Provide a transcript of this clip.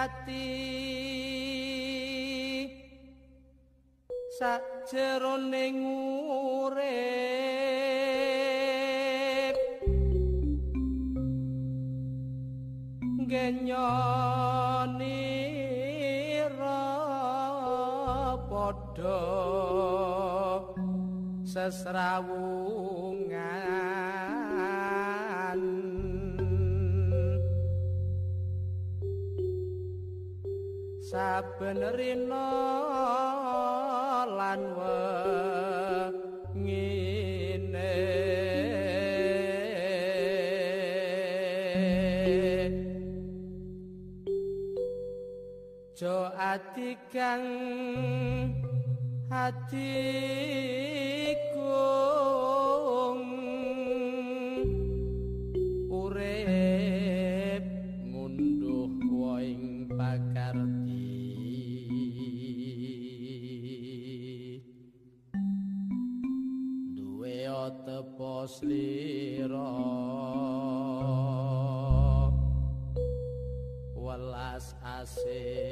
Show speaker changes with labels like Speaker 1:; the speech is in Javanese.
Speaker 1: hati slira welas asih